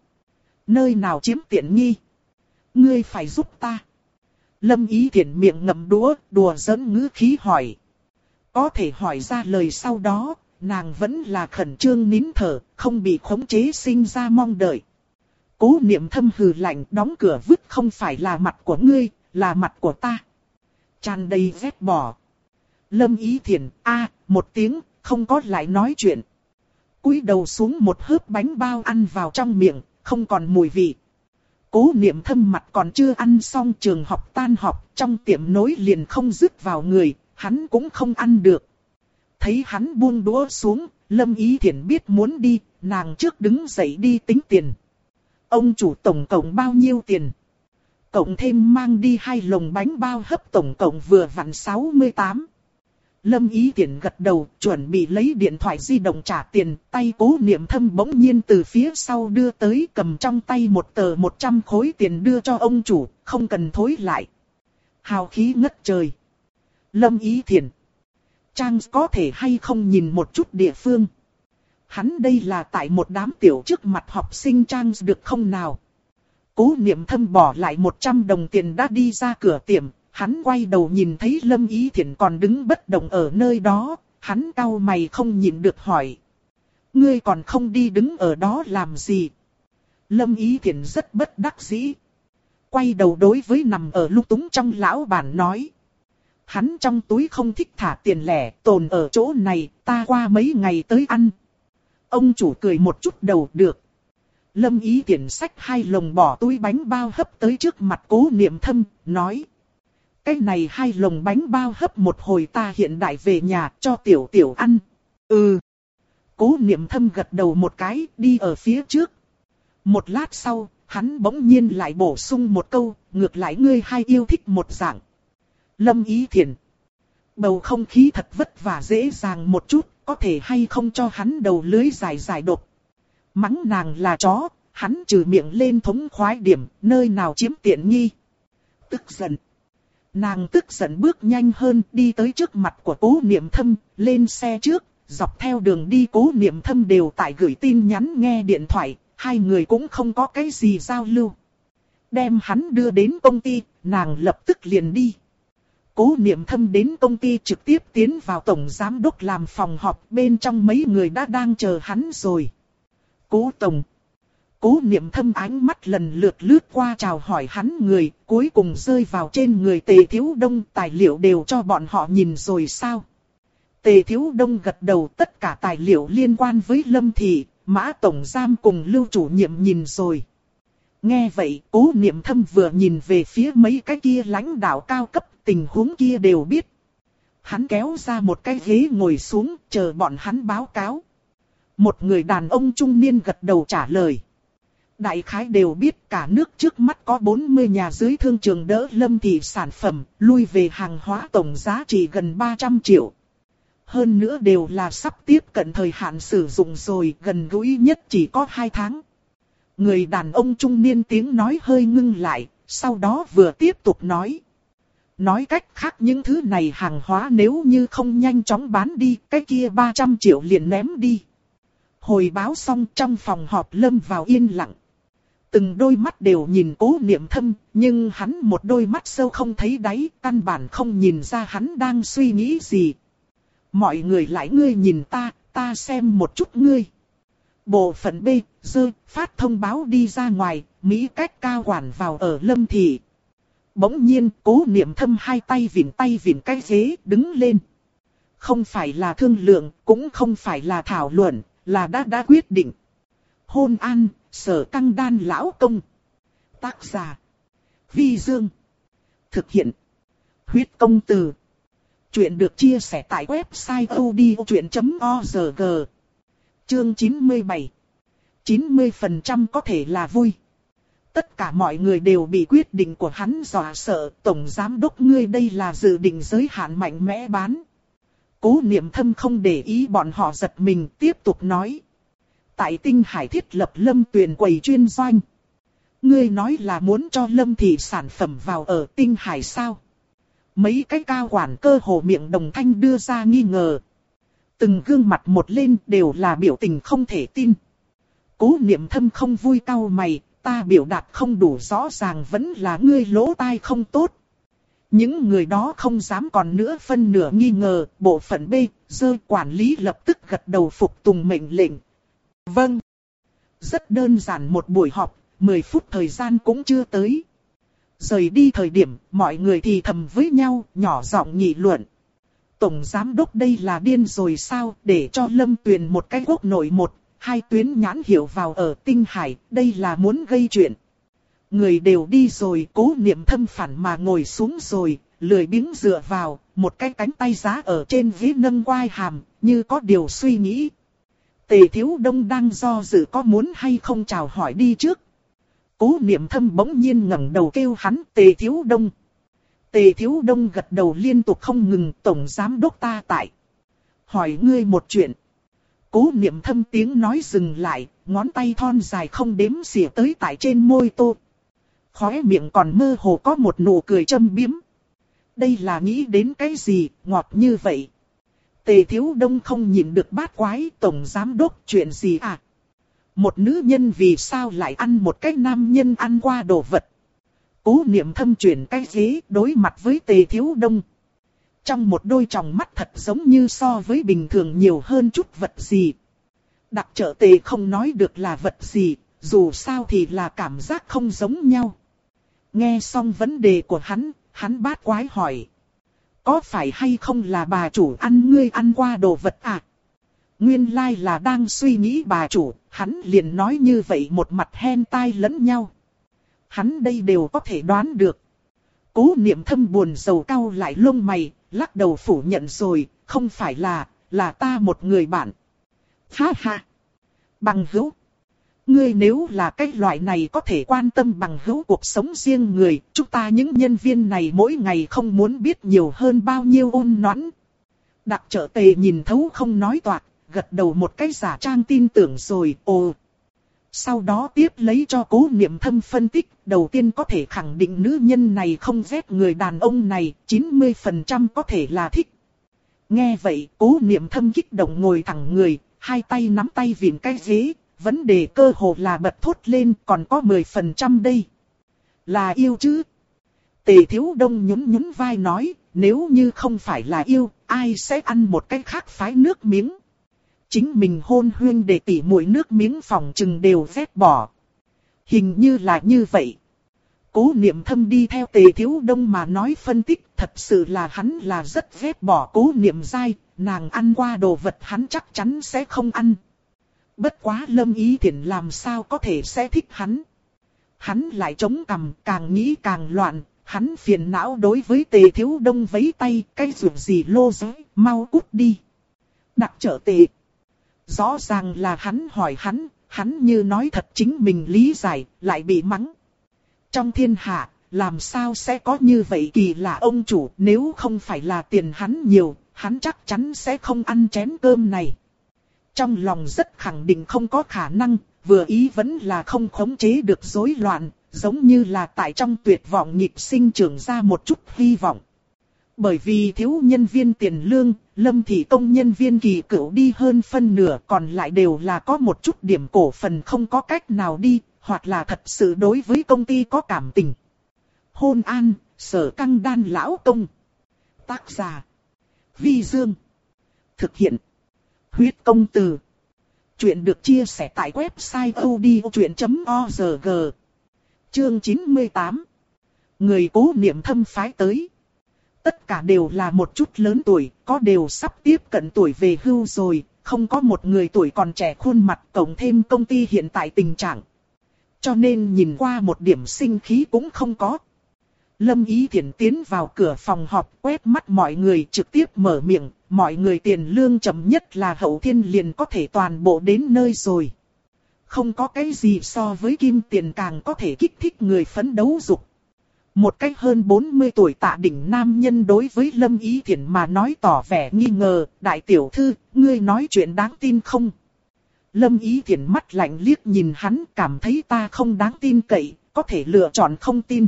S1: Nơi nào chiếm tiện nghi? Ngươi phải giúp ta. Lâm ý thiện miệng ngậm đũa, đùa giỡn ngữ khí hỏi. Có thể hỏi ra lời sau đó, nàng vẫn là khẩn trương nín thở, không bị khống chế sinh ra mong đợi. Cố niệm thâm hừ lạnh đóng cửa vứt không phải là mặt của ngươi, là mặt của ta. Tràn đầy vết bỏ. Lâm ý thiền, a một tiếng, không có lại nói chuyện. cúi đầu xuống một hớp bánh bao ăn vào trong miệng, không còn mùi vị. Cố niệm thâm mặt còn chưa ăn xong trường học tan học, trong tiệm nối liền không dứt vào người, hắn cũng không ăn được. Thấy hắn buông đũa xuống, Lâm Ý Thiển biết muốn đi, nàng trước đứng dậy đi tính tiền. Ông chủ tổng cộng bao nhiêu tiền? Cộng thêm mang đi hai lồng bánh bao hấp tổng cộng vừa vặn 68. Lâm Ý Tiễn gật đầu, chuẩn bị lấy điện thoại di động trả tiền, tay cố niệm thâm bỗng nhiên từ phía sau đưa tới cầm trong tay một tờ 100 khối tiền đưa cho ông chủ, không cần thối lại. Hào khí ngất trời. Lâm Ý Thiền. Trang có thể hay không nhìn một chút địa phương. Hắn đây là tại một đám tiểu trước mặt học sinh Trang được không nào. Cố niệm thâm bỏ lại 100 đồng tiền đã đi ra cửa tiệm, hắn quay đầu nhìn thấy Lâm Ý Thiển còn đứng bất động ở nơi đó, hắn cau mày không nhìn được hỏi. Ngươi còn không đi đứng ở đó làm gì? Lâm Ý Thiển rất bất đắc dĩ. Quay đầu đối với nằm ở lúc túng trong lão bản nói. Hắn trong túi không thích thả tiền lẻ, tồn ở chỗ này, ta qua mấy ngày tới ăn. Ông chủ cười một chút đầu được. Lâm ý tiện sách hai lồng bỏ túi bánh bao hấp tới trước mặt cố niệm thâm, nói. Cái này hai lồng bánh bao hấp một hồi ta hiện đại về nhà cho tiểu tiểu ăn. Ừ. Cố niệm thâm gật đầu một cái đi ở phía trước. Một lát sau, hắn bỗng nhiên lại bổ sung một câu, ngược lại ngươi hay yêu thích một dạng. Lâm ý thiền. Bầu không khí thật vất vả dễ dàng một chút, có thể hay không cho hắn đầu lưới dài dài đột. Mắng nàng là chó, hắn trừ miệng lên thống khoái điểm, nơi nào chiếm tiện nghi. Tức giận. Nàng tức giận bước nhanh hơn đi tới trước mặt của cố niệm thâm, lên xe trước, dọc theo đường đi cố niệm thâm đều tại gửi tin nhắn nghe điện thoại, hai người cũng không có cái gì giao lưu. Đem hắn đưa đến công ty, nàng lập tức liền đi. Cố niệm thâm đến công ty trực tiếp tiến vào tổng giám đốc làm phòng họp bên trong mấy người đã đang chờ hắn rồi. Cố tổng. Cố niệm thâm ánh mắt lần lượt lướt qua chào hỏi hắn người, cuối cùng rơi vào trên người tề thiếu đông tài liệu đều cho bọn họ nhìn rồi sao. Tề thiếu đông gật đầu tất cả tài liệu liên quan với lâm thị, mã tổng giam cùng lưu chủ nhiệm nhìn rồi. Nghe vậy, cố niệm thâm vừa nhìn về phía mấy cái kia lãnh đạo cao cấp, tình huống kia đều biết. Hắn kéo ra một cái ghế ngồi xuống, chờ bọn hắn báo cáo. Một người đàn ông trung niên gật đầu trả lời. Đại khái đều biết cả nước trước mắt có 40 nhà dưới thương trường đỡ lâm thị sản phẩm, lui về hàng hóa tổng giá trị gần 300 triệu. Hơn nữa đều là sắp tiếp cận thời hạn sử dụng rồi, gần gũi nhất chỉ có 2 tháng. Người đàn ông trung niên tiếng nói hơi ngưng lại, sau đó vừa tiếp tục nói. Nói cách khác những thứ này hàng hóa nếu như không nhanh chóng bán đi, cái kia 300 triệu liền ném đi. Hồi báo xong trong phòng họp lâm vào yên lặng. Từng đôi mắt đều nhìn cố niệm thâm, nhưng hắn một đôi mắt sâu không thấy đáy, căn bản không nhìn ra hắn đang suy nghĩ gì. Mọi người lại ngươi nhìn ta, ta xem một chút ngươi. Bộ phận B, dơ, phát thông báo đi ra ngoài, Mỹ cách cao quản vào ở lâm thị. Bỗng nhiên, cố niệm thâm hai tay vịn tay vịn cái ghế, đứng lên. Không phải là thương lượng, cũng không phải là thảo luận, là đã đã quyết định. Hôn an, sở căng đan lão công. Tác giả. Vi Dương. Thực hiện. Huyết công từ. Chuyện được chia sẻ tại website odchuyện.org. Chương 97. 90% có thể là vui. Tất cả mọi người đều bị quyết định của hắn dọa sợ. Tổng giám đốc ngươi đây là dự định giới hạn mạnh mẽ bán. Cố niệm thâm không để ý bọn họ giật mình tiếp tục nói. Tại tinh hải thiết lập lâm tuyền quầy chuyên doanh. Ngươi nói là muốn cho lâm thị sản phẩm vào ở tinh hải sao? Mấy cái cao quản cơ hồ miệng đồng thanh đưa ra nghi ngờ. Từng gương mặt một lên đều là biểu tình không thể tin. Cố niệm thâm không vui cau mày, ta biểu đạt không đủ rõ ràng vẫn là ngươi lỗ tai không tốt. Những người đó không dám còn nữa phân nửa nghi ngờ, bộ phận B, dơ quản lý lập tức gật đầu phục tùng mệnh lệnh. Vâng. Rất đơn giản một buổi họp, 10 phút thời gian cũng chưa tới. Rời đi thời điểm, mọi người thì thầm với nhau, nhỏ giọng nghị luận. Tổng giám đốc đây là điên rồi sao, để cho Lâm Tuyền một cái quốc nội một, hai tuyến nhãn hiểu vào ở tinh hải, đây là muốn gây chuyện. Người đều đi rồi, cố niệm thâm phản mà ngồi xuống rồi, lười biếng dựa vào, một cái cánh tay giá ở trên ghế nâng quai hàm, như có điều suy nghĩ. Tề thiếu đông đang do dự có muốn hay không chào hỏi đi trước. Cố niệm thâm bỗng nhiên ngẩng đầu kêu hắn tề thiếu đông. Tề thiếu đông gật đầu liên tục không ngừng tổng giám đốc ta tại. Hỏi ngươi một chuyện. Cố niệm thâm tiếng nói dừng lại, ngón tay thon dài không đếm xỉa tới tại trên môi tô. Khóe miệng còn mơ hồ có một nụ cười châm biếm. Đây là nghĩ đến cái gì, ngọt như vậy. Tề thiếu đông không nhìn được bát quái tổng giám đốc chuyện gì à. Một nữ nhân vì sao lại ăn một cái nam nhân ăn qua đồ vật. Cố niệm thâm chuyển cái ghế đối mặt với tề thiếu đông. Trong một đôi tròng mắt thật giống như so với bình thường nhiều hơn chút vật gì. Đặc trợ tề không nói được là vật gì, dù sao thì là cảm giác không giống nhau. Nghe xong vấn đề của hắn, hắn bát quái hỏi. Có phải hay không là bà chủ ăn ngươi ăn qua đồ vật à? Nguyên lai là đang suy nghĩ bà chủ, hắn liền nói như vậy một mặt hen tai lẫn nhau. Hắn đây đều có thể đoán được. Cố niệm thâm buồn sầu cao lại lông mày, lắc đầu phủ nhận rồi, không phải là, là ta một người bạn. Ha ha! Bằng hữu! Ngươi nếu là cái loại này có thể quan tâm bằng hữu cuộc sống riêng người, chúng ta những nhân viên này mỗi ngày không muốn biết nhiều hơn bao nhiêu ôn noãn. Đặc trợ tề nhìn thấu không nói toạc, gật đầu một cái giả trang tin tưởng rồi, ồ. Sau đó tiếp lấy cho cố niệm thâm phân tích, đầu tiên có thể khẳng định nữ nhân này không ghét người đàn ông này, 90% có thể là thích. Nghe vậy, cố niệm thâm kích động ngồi thẳng người, hai tay nắm tay vịn cái ghế, vấn đề cơ hồ là bật thốt lên còn có 10% đây. Là yêu chứ? Tề thiếu đông nhún nhún vai nói, nếu như không phải là yêu, ai sẽ ăn một cái khác phái nước miếng. Chính mình hôn huyên để tỉ mũi nước miếng phòng chừng đều vét bỏ. Hình như là như vậy. Cố niệm thâm đi theo tề thiếu đông mà nói phân tích thật sự là hắn là rất vét bỏ cố niệm dai, nàng ăn qua đồ vật hắn chắc chắn sẽ không ăn. Bất quá lâm ý thiện làm sao có thể sẽ thích hắn. Hắn lại chống cằm càng nghĩ càng loạn, hắn phiền não đối với tề thiếu đông vấy tay, cái ruộng gì lô giới, mau cút đi. Đặc trở tề. Rõ ràng là hắn hỏi hắn, hắn như nói thật chính mình lý giải, lại bị mắng. Trong thiên hạ, làm sao sẽ có như vậy kỳ lạ ông chủ, nếu không phải là tiền hắn nhiều, hắn chắc chắn sẽ không ăn chén cơm này. Trong lòng rất khẳng định không có khả năng, vừa ý vẫn là không khống chế được rối loạn, giống như là tại trong tuyệt vọng nhịp sinh trưởng ra một chút hy vọng. Bởi vì thiếu nhân viên tiền lương, lâm thị công nhân viên kỳ cựu đi hơn phân nửa còn lại đều là có một chút điểm cổ phần không có cách nào đi, hoặc là thật sự đối với công ty có cảm tình. Hôn an, sở căng đan lão công. Tác giả. Vi Dương. Thực hiện. Huyết công từ. Chuyện được chia sẻ tại website odchuyện.org. Chương 98. Người cố niệm thâm phái tới. Tất cả đều là một chút lớn tuổi, có đều sắp tiếp cận tuổi về hưu rồi, không có một người tuổi còn trẻ khuôn mặt cộng thêm công ty hiện tại tình trạng. Cho nên nhìn qua một điểm sinh khí cũng không có. Lâm Ý Thiển tiến vào cửa phòng họp quét mắt mọi người trực tiếp mở miệng, mọi người tiền lương chậm nhất là hậu thiên liền có thể toàn bộ đến nơi rồi. Không có cái gì so với kim tiền càng có thể kích thích người phấn đấu dục. Một cách hơn 40 tuổi tạ đỉnh nam nhân đối với Lâm Ý Thiển mà nói tỏ vẻ nghi ngờ, đại tiểu thư, ngươi nói chuyện đáng tin không? Lâm Ý Thiển mắt lạnh liếc nhìn hắn cảm thấy ta không đáng tin cậy, có thể lựa chọn không tin.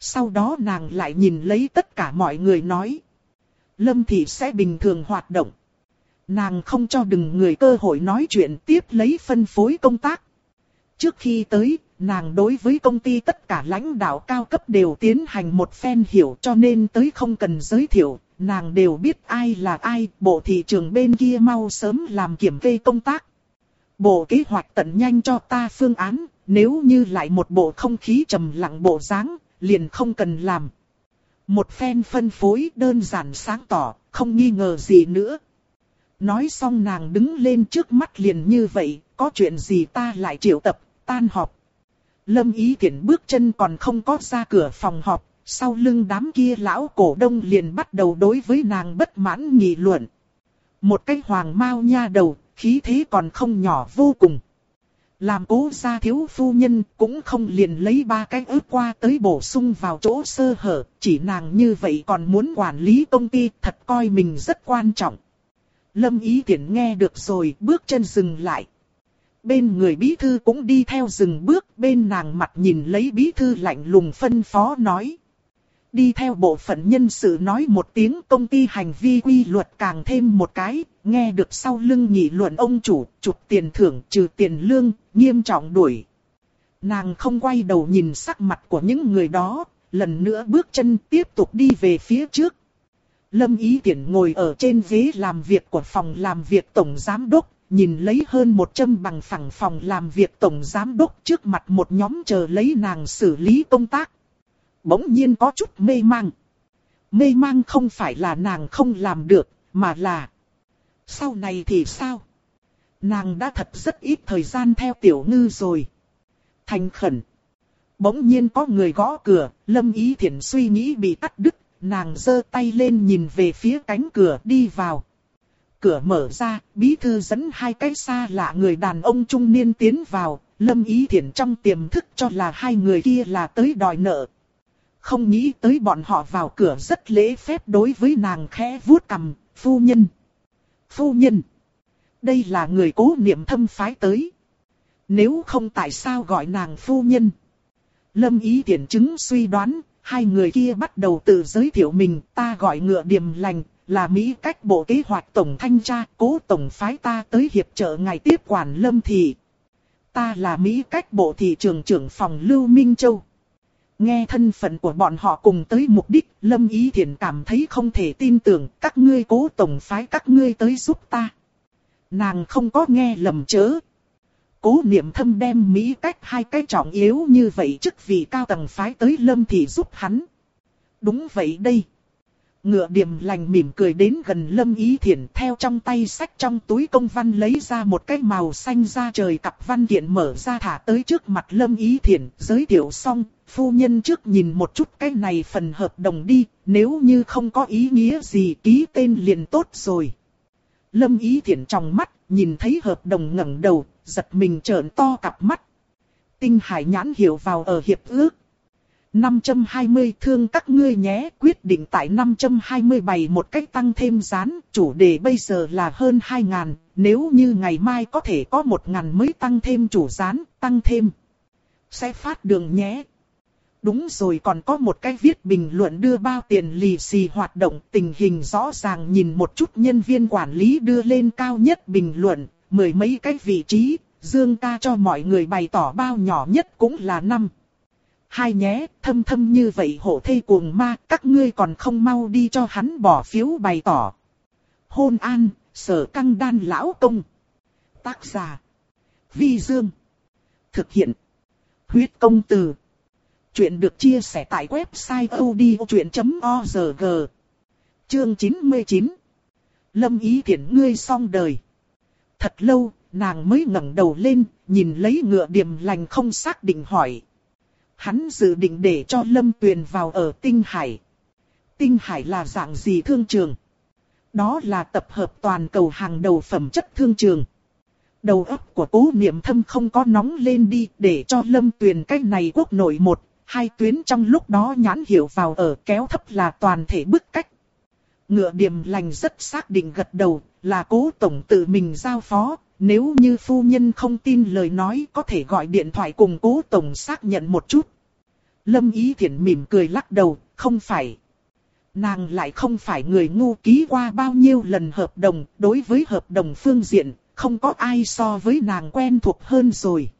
S1: Sau đó nàng lại nhìn lấy tất cả mọi người nói. Lâm Thị sẽ bình thường hoạt động. Nàng không cho đừng người cơ hội nói chuyện tiếp lấy phân phối công tác. Trước khi tới, nàng đối với công ty tất cả lãnh đạo cao cấp đều tiến hành một phen hiểu cho nên tới không cần giới thiệu, nàng đều biết ai là ai, bộ thị trường bên kia mau sớm làm kiểm kê công tác. Bộ kế hoạch tận nhanh cho ta phương án, nếu như lại một bộ không khí trầm lặng bộ dáng, liền không cần làm. Một phen phân phối đơn giản sáng tỏ, không nghi ngờ gì nữa. Nói xong nàng đứng lên trước mắt liền như vậy, có chuyện gì ta lại triệu tập, tan họp. Lâm Ý Thiển bước chân còn không có ra cửa phòng họp, sau lưng đám kia lão cổ đông liền bắt đầu đối với nàng bất mãn nghị luận. Một cái hoàng mao nha đầu, khí thế còn không nhỏ vô cùng. Làm cố gia thiếu phu nhân cũng không liền lấy ba cái ước qua tới bổ sung vào chỗ sơ hở, chỉ nàng như vậy còn muốn quản lý công ty thật coi mình rất quan trọng. Lâm ý tiện nghe được rồi bước chân dừng lại. Bên người bí thư cũng đi theo dừng bước bên nàng mặt nhìn lấy bí thư lạnh lùng phân phó nói. Đi theo bộ phận nhân sự nói một tiếng công ty hành vi quy luật càng thêm một cái, nghe được sau lưng nghị luận ông chủ, chụp tiền thưởng trừ tiền lương, nghiêm trọng đuổi. Nàng không quay đầu nhìn sắc mặt của những người đó, lần nữa bước chân tiếp tục đi về phía trước. Lâm Ý Tiễn ngồi ở trên ghế làm việc của phòng làm việc Tổng Giám Đốc, nhìn lấy hơn một châm bằng phẳng phòng làm việc Tổng Giám Đốc trước mặt một nhóm chờ lấy nàng xử lý công tác bỗng nhiên có chút mê mang. Mê mang không phải là nàng không làm được, mà là... Sau này thì sao? Nàng đã thật rất ít thời gian theo tiểu ngư rồi. Thành khẩn. Bỗng nhiên có người gõ cửa, lâm ý thiện suy nghĩ bị cắt đứt, nàng giơ tay lên nhìn về phía cánh cửa đi vào. Cửa mở ra, bí thư dẫn hai cái xa lạ người đàn ông trung niên tiến vào, lâm ý thiện trong tiềm thức cho là hai người kia là tới đòi nợ, không nghĩ tới bọn họ vào cửa rất lễ phép đối với nàng khẽ vuốt cằm, phu nhân. Phu nhân. Đây là người cố niệm thâm phái tới. Nếu không tại sao gọi nàng phu nhân. Lâm ý tiện chứng suy đoán, hai người kia bắt đầu tự giới thiệu mình, ta gọi ngựa điềm lành, là Mỹ cách bộ kế hoạch tổng thanh tra, cố tổng phái ta tới hiệp trợ ngài tiếp quản lâm thị. Ta là Mỹ cách bộ thị trường trưởng phòng Lưu Minh Châu. Nghe thân phận của bọn họ cùng tới mục đích, Lâm Ý Thiển cảm thấy không thể tin tưởng các ngươi cố tổng phái các ngươi tới giúp ta. Nàng không có nghe lầm chớ. Cố niệm thâm đem Mỹ cách hai cái trọng yếu như vậy chức vị cao tầng phái tới Lâm thì giúp hắn. Đúng vậy đây. Ngựa điềm lành mỉm cười đến gần Lâm Ý Thiển theo trong tay sách trong túi công văn lấy ra một cái màu xanh ra trời cặp văn kiện mở ra thả tới trước mặt Lâm Ý Thiển, giới thiệu xong, phu nhân trước nhìn một chút cái này phần hợp đồng đi, nếu như không có ý nghĩa gì ký tên liền tốt rồi. Lâm Ý Thiển trong mắt, nhìn thấy hợp đồng ngẩng đầu, giật mình trợn to cặp mắt. Tinh hải nhãn hiểu vào ở hiệp ước, 520 thương các ngươi nhé, quyết định tại 520 bày một cách tăng thêm rán, chủ đề bây giờ là hơn 2.000, nếu như ngày mai có thể có 1.000 mới tăng thêm chủ rán, tăng thêm. Sẽ phát đường nhé. Đúng rồi còn có một cái viết bình luận đưa bao tiền lì xì hoạt động tình hình rõ ràng nhìn một chút nhân viên quản lý đưa lên cao nhất bình luận, mười mấy cái vị trí, Dương ca cho mọi người bày tỏ bao nhỏ nhất cũng là năm hai nhé, thâm thâm như vậy hộ thê cuồng ma, các ngươi còn không mau đi cho hắn bỏ phiếu bày tỏ. Hôn an, sở căng đan lão công. Tác giả. Vi Dương. Thực hiện. Huyết công từ. Chuyện được chia sẻ tại website odchuyện.org. Chương 99. Lâm ý thiện ngươi xong đời. Thật lâu, nàng mới ngẩng đầu lên, nhìn lấy ngựa điềm lành không xác định hỏi hắn dự định để cho Lâm Tuyền vào ở Tinh Hải. Tinh Hải là dạng gì thương trường? Đó là tập hợp toàn cầu hàng đầu phẩm chất thương trường. Đầu óc của cố niệm thâm không có nóng lên đi để cho Lâm Tuyền cách này quốc nội một, hai tuyến trong lúc đó nhãn hiểu vào ở kéo thấp là toàn thể bức cách. Ngựa điểm lành rất xác định gật đầu, là cố tổng tự mình giao phó, nếu như phu nhân không tin lời nói có thể gọi điện thoại cùng cố tổng xác nhận một chút. Lâm Ý Thiển mỉm cười lắc đầu, không phải. Nàng lại không phải người ngu ký qua bao nhiêu lần hợp đồng, đối với hợp đồng phương diện, không có ai so với nàng quen thuộc hơn rồi.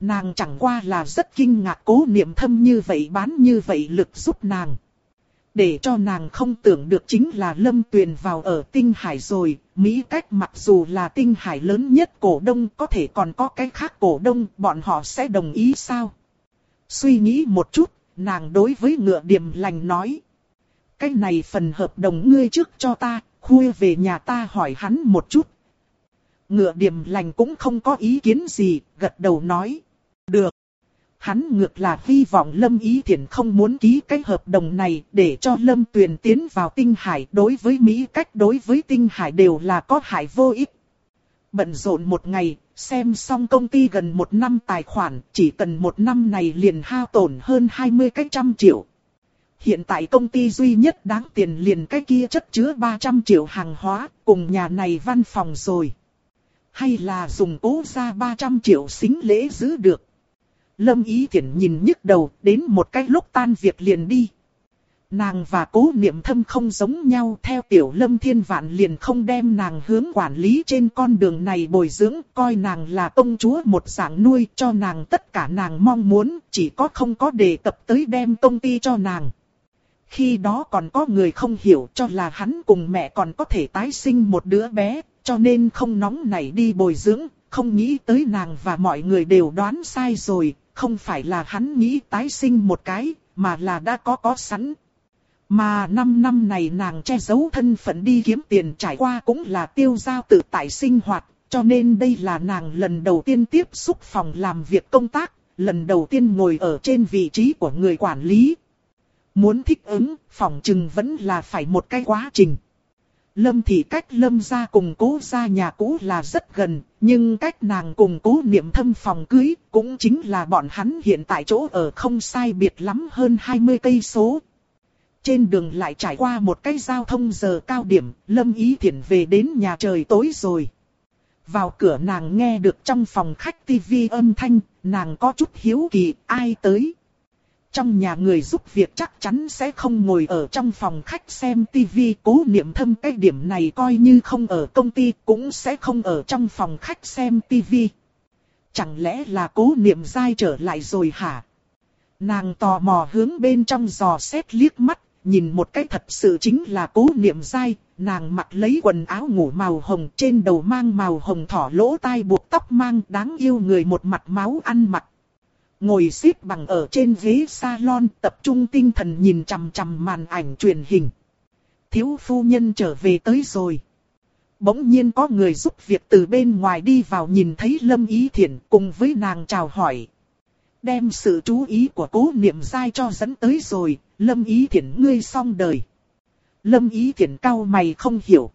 S1: Nàng chẳng qua là rất kinh ngạc cố niệm thâm như vậy bán như vậy lực giúp nàng. Để cho nàng không tưởng được chính là Lâm Tuyền vào ở Tinh Hải rồi, Mỹ cách mặc dù là Tinh Hải lớn nhất cổ đông có thể còn có cái khác cổ đông, bọn họ sẽ đồng ý sao? Suy nghĩ một chút, nàng đối với ngựa điểm lành nói. Cái này phần hợp đồng ngươi trước cho ta, khuya về nhà ta hỏi hắn một chút. Ngựa điểm lành cũng không có ý kiến gì, gật đầu nói. Được hắn ngược là hy vọng Lâm Ý Thiển không muốn ký cái hợp đồng này để cho Lâm Tuyền tiến vào tinh hải đối với Mỹ cách đối với tinh hải đều là có hại vô ích. Bận rộn một ngày, xem xong công ty gần một năm tài khoản, chỉ cần một năm này liền hao tổn hơn 20 cái trăm triệu. Hiện tại công ty duy nhất đáng tiền liền cái kia chất chứa 300 triệu hàng hóa, cùng nhà này văn phòng rồi. Hay là dùng cố ra 300 triệu xính lễ giữ được. Lâm Ý Thiển nhìn nhức đầu, đến một cái lúc tan việc liền đi. Nàng và cố niệm thâm không giống nhau theo tiểu lâm thiên vạn liền không đem nàng hướng quản lý trên con đường này bồi dưỡng, coi nàng là công chúa một dạng nuôi cho nàng tất cả nàng mong muốn, chỉ có không có đề cập tới đem công ty cho nàng. Khi đó còn có người không hiểu cho là hắn cùng mẹ còn có thể tái sinh một đứa bé, cho nên không nóng nảy đi bồi dưỡng, không nghĩ tới nàng và mọi người đều đoán sai rồi, không phải là hắn nghĩ tái sinh một cái, mà là đã có có sẵn. Mà năm năm này nàng che giấu thân phận đi kiếm tiền trải qua cũng là tiêu giao tự tại sinh hoạt, cho nên đây là nàng lần đầu tiên tiếp xúc phòng làm việc công tác, lần đầu tiên ngồi ở trên vị trí của người quản lý. Muốn thích ứng, phòng trừng vẫn là phải một cái quá trình. Lâm thị cách lâm ra cùng cố ra nhà cũ là rất gần, nhưng cách nàng cùng cố niệm thâm phòng cưới cũng chính là bọn hắn hiện tại chỗ ở không sai biệt lắm hơn 20 cây số. Trên đường lại trải qua một cái giao thông giờ cao điểm, Lâm Ý thiện về đến nhà trời tối rồi. Vào cửa nàng nghe được trong phòng khách tivi âm thanh, nàng có chút hiếu kỳ, ai tới. Trong nhà người giúp việc chắc chắn sẽ không ngồi ở trong phòng khách xem tivi cố niệm thâm cái điểm này coi như không ở công ty cũng sẽ không ở trong phòng khách xem tivi. Chẳng lẽ là cố niệm dai trở lại rồi hả? Nàng tò mò hướng bên trong giò xét liếc mắt, nhìn một cái thật sự chính là cố niệm dai, nàng mặc lấy quần áo ngủ màu hồng trên đầu mang màu hồng thỏ lỗ tai buộc tóc mang đáng yêu người một mặt máu ăn mặc. Ngồi xếp bằng ở trên ghế salon tập trung tinh thần nhìn chằm chằm màn ảnh truyền hình. Thiếu phu nhân trở về tới rồi. Bỗng nhiên có người giúp việc từ bên ngoài đi vào nhìn thấy Lâm Ý Thiển cùng với nàng chào hỏi. Đem sự chú ý của cố niệm dai cho dẫn tới rồi, Lâm Ý Thiển ngươi xong đời. Lâm Ý Thiển cao mày không hiểu.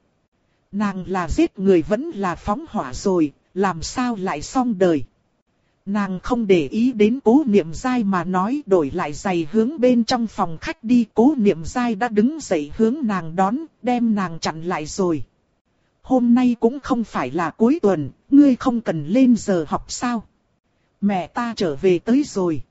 S1: Nàng là giết người vẫn là phóng hỏa rồi, làm sao lại xong đời. Nàng không để ý đến cố niệm dai mà nói đổi lại giày hướng bên trong phòng khách đi. Cố niệm dai đã đứng dậy hướng nàng đón, đem nàng chặn lại rồi. Hôm nay cũng không phải là cuối tuần, ngươi không cần lên giờ học sao. Mẹ ta trở về tới rồi.